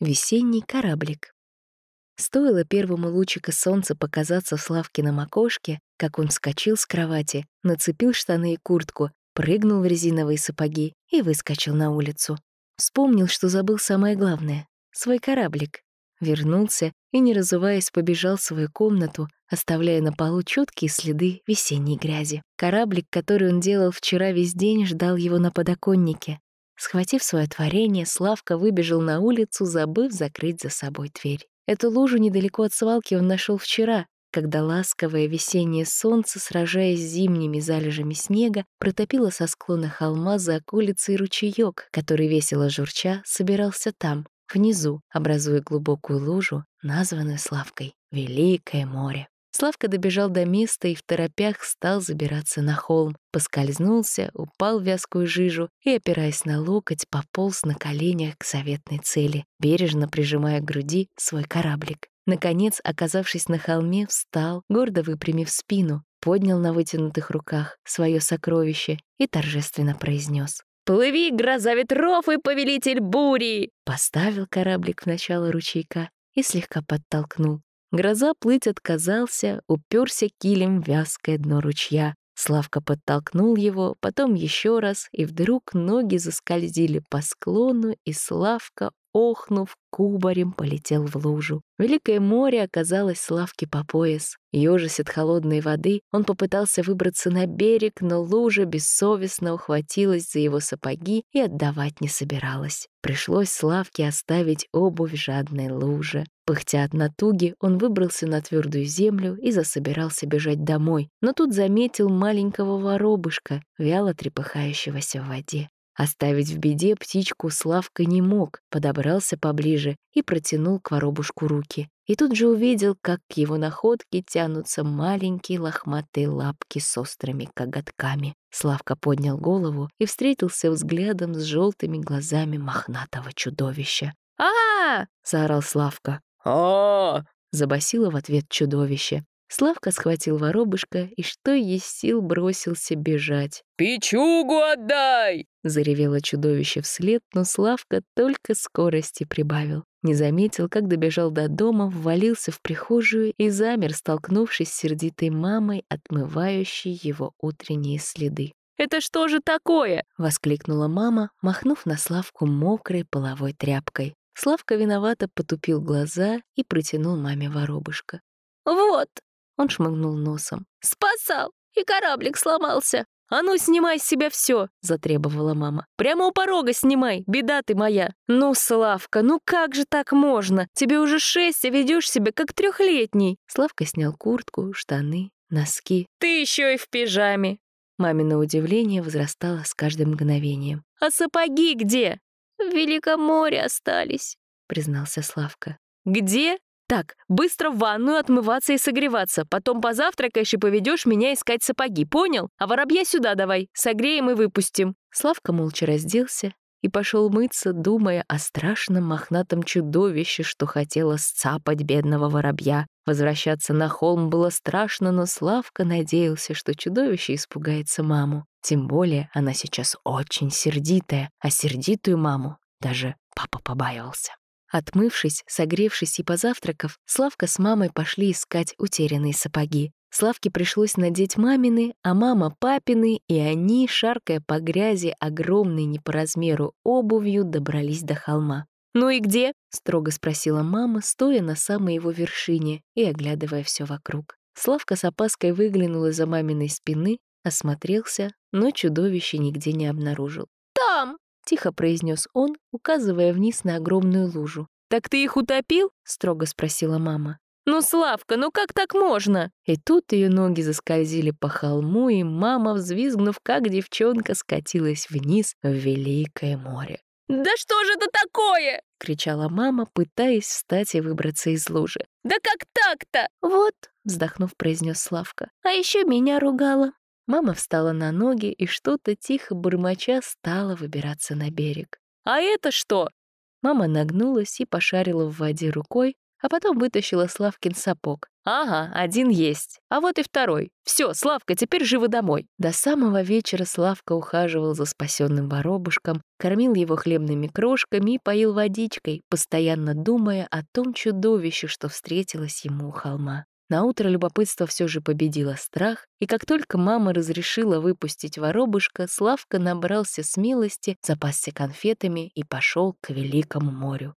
Весенний кораблик. Стоило первому лучику солнца показаться в Славкином окошке, как он вскочил с кровати, нацепил штаны и куртку, прыгнул в резиновые сапоги и выскочил на улицу. Вспомнил, что забыл самое главное — свой кораблик. Вернулся и, не разуваясь, побежал в свою комнату, оставляя на полу четкие следы весенней грязи. Кораблик, который он делал вчера весь день, ждал его на подоконнике. Схватив свое творение, Славка выбежал на улицу, забыв закрыть за собой дверь. Эту лужу недалеко от свалки он нашел вчера, когда ласковое весеннее солнце, сражаясь с зимними залежами снега, протопило со склона холма за околицей ручеёк, который весело журча собирался там, внизу, образуя глубокую лужу, названную Славкой «Великое море». Славка добежал до места и в торопях стал забираться на холм, поскользнулся, упал в вязкую жижу и, опираясь на локоть, пополз на коленях к заветной цели, бережно прижимая к груди свой кораблик. Наконец, оказавшись на холме, встал, гордо выпрямив спину, поднял на вытянутых руках свое сокровище и торжественно произнес: «Плыви, гроза ветров и повелитель бури!» Поставил кораблик в начало ручейка и слегка подтолкнул. Гроза плыть отказался, уперся килем в вязкое дно ручья. Славка подтолкнул его, потом еще раз, и вдруг ноги заскользили по склону, и Славка, охнув, кубарем полетел в лужу. Великое море оказалось Славке по пояс. Ёжась от холодной воды, он попытался выбраться на берег, но лужа бессовестно ухватилась за его сапоги и отдавать не собиралась. Пришлось Славке оставить обувь жадной луже. Пыхтя от натуги, он выбрался на твердую землю и засобирался бежать домой, но тут заметил маленького воробушка, вяло трепыхающегося в воде. Оставить в беде птичку Славка не мог, подобрался поближе и протянул к воробушку руки. И тут же увидел, как к его находке тянутся маленькие лохматые лапки с острыми коготками. Славка поднял голову и встретился взглядом с желтыми глазами мохнатого чудовища. а, -а, -а заорал Славка. А, Забасило в ответ чудовище. Славка схватил воробушка и, что есть сил, бросился бежать. «Печугу отдай!» — заревело чудовище вслед, но Славка только скорости прибавил. Не заметил, как добежал до дома, ввалился в прихожую и замер, столкнувшись с сердитой мамой, отмывающей его утренние следы. «Это что же такое?» — воскликнула мама, махнув на Славку мокрой половой тряпкой. Славка виновато потупил глаза и протянул маме воробушка. «Вот!» Он шмыгнул носом. «Спасал! И кораблик сломался!» «А ну, снимай с себя все!» — затребовала мама. «Прямо у порога снимай, беда ты моя!» «Ну, Славка, ну как же так можно? Тебе уже шесть, а ведешь себя как трехлетний!» Славка снял куртку, штаны, носки. «Ты еще и в пижаме!» Мамино удивление возрастало с каждым мгновением. «А сапоги где?» «В Великом море остались», — признался Славка. «Где?» Так, быстро в ванную отмываться и согреваться. Потом позавтракаешь и поведешь меня искать сапоги, понял? А воробья сюда давай, согреем и выпустим». Славка молча разделся и пошел мыться, думая о страшном мохнатом чудовище, что хотело сцапать бедного воробья. Возвращаться на холм было страшно, но Славка надеялся, что чудовище испугается маму. Тем более она сейчас очень сердитая, а сердитую маму даже папа побаивался. Отмывшись, согревшись и позавтракав, Славка с мамой пошли искать утерянные сапоги. Славке пришлось надеть мамины, а мама — папины, и они, шаркая по грязи огромной не по размеру обувью, добрались до холма. «Ну и где?» — строго спросила мама, стоя на самой его вершине и оглядывая все вокруг. Славка с опаской выглянул из-за маминой спины, осмотрелся, но чудовище нигде не обнаружил. «Там!» тихо произнес он, указывая вниз на огромную лужу. «Так ты их утопил?» — строго спросила мама. «Ну, Славка, ну как так можно?» И тут ее ноги заскользили по холму, и мама, взвизгнув, как девчонка, скатилась вниз в великое море. «Да что же это такое?» — кричала мама, пытаясь встать и выбраться из лужи. «Да как так-то?» «Вот», — вздохнув, произнес Славка. «А еще меня ругала». Мама встала на ноги и что-то тихо бормоча стала выбираться на берег. «А это что?» Мама нагнулась и пошарила в воде рукой, а потом вытащила Славкин сапог. «Ага, один есть. А вот и второй. Все, Славка, теперь живо домой». До самого вечера Славка ухаживал за спасенным воробушком, кормил его хлебными крошками и поил водичкой, постоянно думая о том чудовище, что встретилось ему у холма. Наутро любопытство все же победило страх, и как только мама разрешила выпустить воробушка, Славка набрался смелости, запасся конфетами и пошел к Великому морю.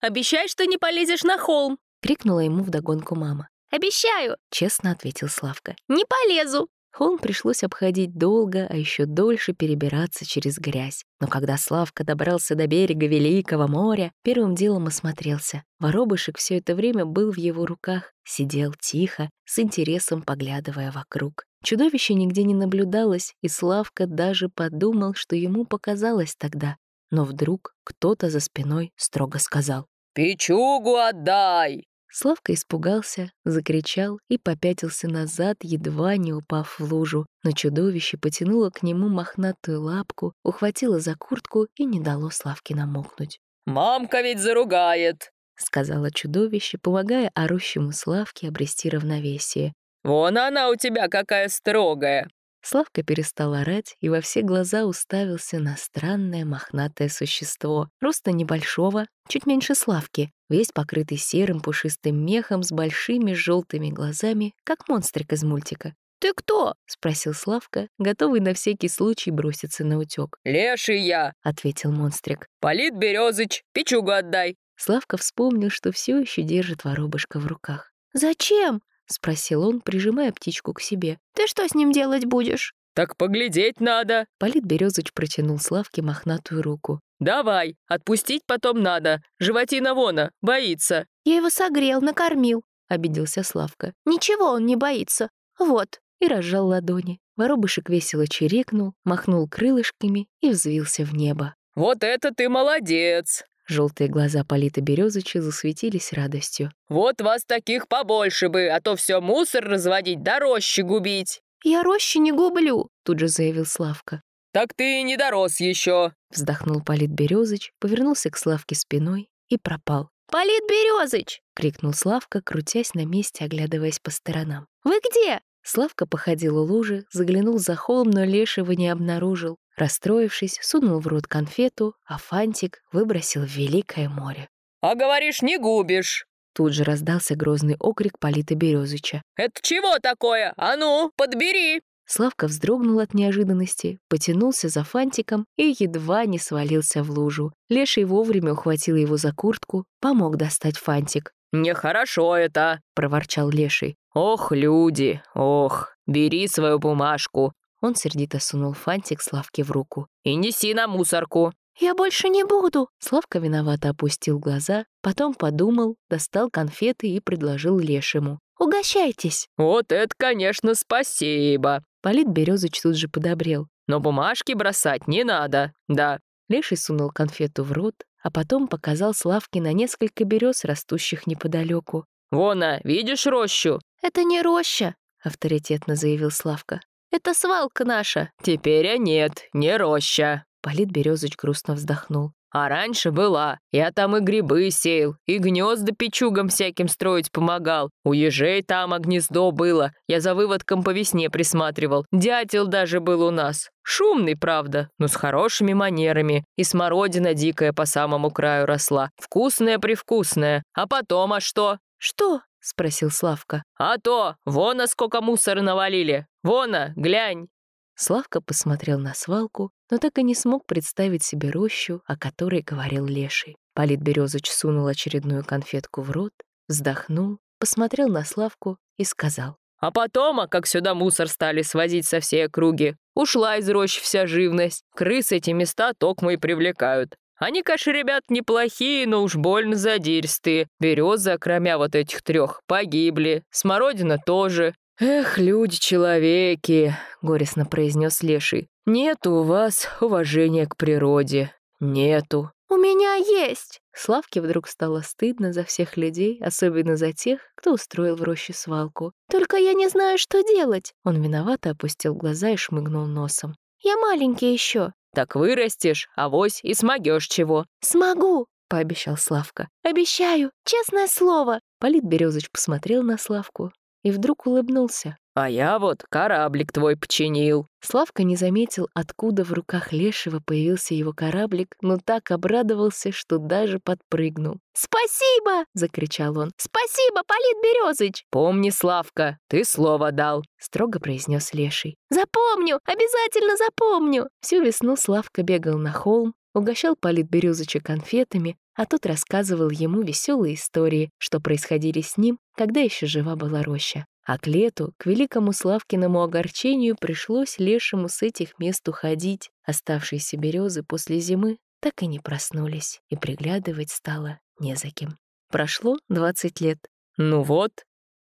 Обещай, что не полезешь на холм!» — крикнула ему вдогонку мама. «Обещаю!» — честно ответил Славка. «Не полезу!» Холм пришлось обходить долго, а еще дольше перебираться через грязь. Но когда Славка добрался до берега Великого моря, первым делом осмотрелся. Воробышек все это время был в его руках, сидел тихо, с интересом поглядывая вокруг. Чудовище нигде не наблюдалось, и Славка даже подумал, что ему показалось тогда. Но вдруг кто-то за спиной строго сказал «Печугу отдай!» Славка испугался, закричал и попятился назад, едва не упав в лужу, но чудовище потянуло к нему мохнатую лапку, ухватило за куртку и не дало Славке намокнуть. «Мамка ведь заругает!» — сказала чудовище, помогая орущему Славке обрести равновесие. «Вон она у тебя какая строгая!» Славка перестал орать и во все глаза уставился на странное мохнатое существо, роста небольшого, чуть меньше Славки, весь покрытый серым пушистым мехом с большими желтыми глазами, как монстрик из мультика. «Ты кто?» — спросил Славка, готовый на всякий случай броситься на утёк. «Леший я!» — ответил монстрик. «Полит Березыч, печугу отдай!» Славка вспомнил, что все еще держит воробушка в руках. «Зачем?» — спросил он, прижимая птичку к себе. «Ты что с ним делать будешь?» «Так поглядеть надо!» Полит Березыч протянул Славке мохнатую руку. «Давай, отпустить потом надо. Животина вона, боится». «Я его согрел, накормил», — обиделся Славка. «Ничего он не боится. Вот». И разжал ладони. Воробышек весело чирикнул, махнул крылышками и взвился в небо. «Вот это ты молодец!» Желтые глаза Полита Березыча засветились радостью. «Вот вас таких побольше бы, а то все мусор разводить да рощи губить!» «Я рощи не гублю», — тут же заявил Славка. «Так ты не дорос еще!» Вздохнул Полит Березыч, повернулся к Славке спиной и пропал. «Полит Березыч!» — крикнул Славка, крутясь на месте, оглядываясь по сторонам. «Вы где?» Славка походил у лужи, заглянул за холм, но лешего не обнаружил. Расстроившись, сунул в рот конфету, а фантик выбросил в великое море. «А говоришь, не губишь!» Тут же раздался грозный окрик Полита Березыча. «Это чего такое? А ну, подбери!» Славка вздрогнул от неожиданности, потянулся за фантиком и едва не свалился в лужу. Леший вовремя ухватил его за куртку, помог достать фантик. «Нехорошо это!» — проворчал Леший. «Ох, люди, ох, бери свою бумажку!» Он сердито сунул фантик Славке в руку. «И неси на мусорку!» «Я больше не буду!» Славка виновато опустил глаза, потом подумал, достал конфеты и предложил Лешему. «Угощайтесь!» «Вот это, конечно, спасибо!» Полит Березыч тут же подобрел. «Но бумажки бросать не надо, да!» Леший сунул конфету в рот, а потом показал Славке на несколько берез, растущих неподалеку. «Вона, видишь рощу?» «Это не роща», — авторитетно заявил Славка. «Это свалка наша». «Теперь а нет, не роща». Полит Березыч грустно вздохнул. «А раньше была. Я там и грибы сеял, и гнезда печугам всяким строить помогал. У ежей там гнездо было. Я за выводком по весне присматривал. Дятел даже был у нас. Шумный, правда, но с хорошими манерами. И смородина дикая по самому краю росла. Вкусная-привкусная. А потом, а что? «Что?» — спросил Славка. «А то! Вон, а сколько мусора навалили! Вона, глянь!» Славка посмотрел на свалку, но так и не смог представить себе рощу, о которой говорил Леший. Полит Березыч сунул очередную конфетку в рот, вздохнул, посмотрел на Славку и сказал. «А потом, а как сюда мусор стали свозить со всей округи, ушла из рощи вся живность. Крысы эти места токмо и привлекают. Они, конечно, ребят неплохие, но уж больно задиристые. Березы, кроме вот этих трех, погибли. Смородина тоже. «Эх, люди-человеки», — горестно произнес Леший, — «нету у вас уважения к природе. Нету». «У меня есть!» Славке вдруг стало стыдно за всех людей, особенно за тех, кто устроил в роще свалку. «Только я не знаю, что делать!» Он виновато опустил глаза и шмыгнул носом. «Я маленький еще!» «Так вырастешь, авось и смогешь чего!» «Смогу!» пообещал Славка. «Обещаю, честное слово!» Полит посмотрел на Славку и вдруг улыбнулся. «А я вот кораблик твой починил». Славка не заметил, откуда в руках Лешего появился его кораблик, но так обрадовался, что даже подпрыгнул. «Спасибо!» — закричал он. «Спасибо, Полит Березыч!» «Помни, Славка, ты слово дал!» — строго произнес Леший. «Запомню! Обязательно запомню!» Всю весну Славка бегал на холм, угощал Полит Березыча конфетами, а тот рассказывал ему веселые истории, что происходили с ним, когда еще жива была роща. А к лету, к великому Славкиному огорчению, пришлось лешему с этих мест уходить. Оставшиеся березы после зимы так и не проснулись, и приглядывать стало не за кем. Прошло 20 лет. «Ну вот»,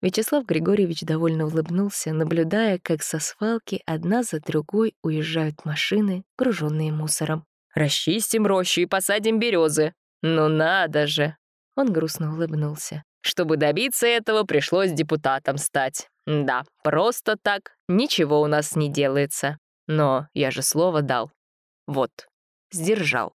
Вячеслав Григорьевич довольно улыбнулся, наблюдая, как со свалки одна за другой уезжают машины, груженные мусором. «Расчистим рощу и посадим березы. Ну надо же!» Он грустно улыбнулся. Чтобы добиться этого, пришлось депутатом стать. Да, просто так ничего у нас не делается. Но я же слово дал. Вот, сдержал.